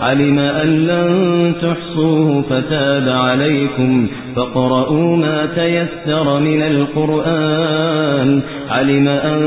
علم أن لن تحصوه فتاب عليكم فاقرؤوا ما تيسر من القرآن علم أن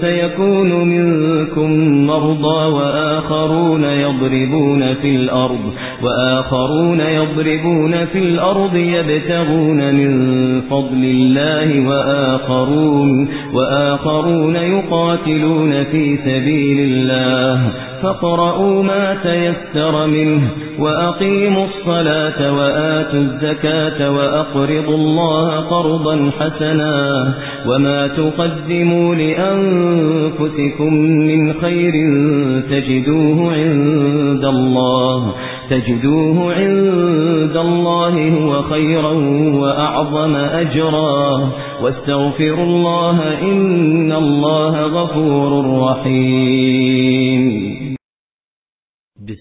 سيكون منكم مرضى وآخرون يضربون في الأرض وآخرون يضربون في الأرض يبتغون من فضل الله وآخرون وآخرون يقاتلون في سبيل الله فاقرؤوا ما تيسر منه وأقيموا الصلاة وآتوا الزكاة وأقرضوا الله قرضا حسنا وما تقدموا لأنفسكم من خير تجدوه عند الله تجدوه عند الله هو خيرا وأعظم أجرا. واستغفروا الله إن الله غفور رحيم.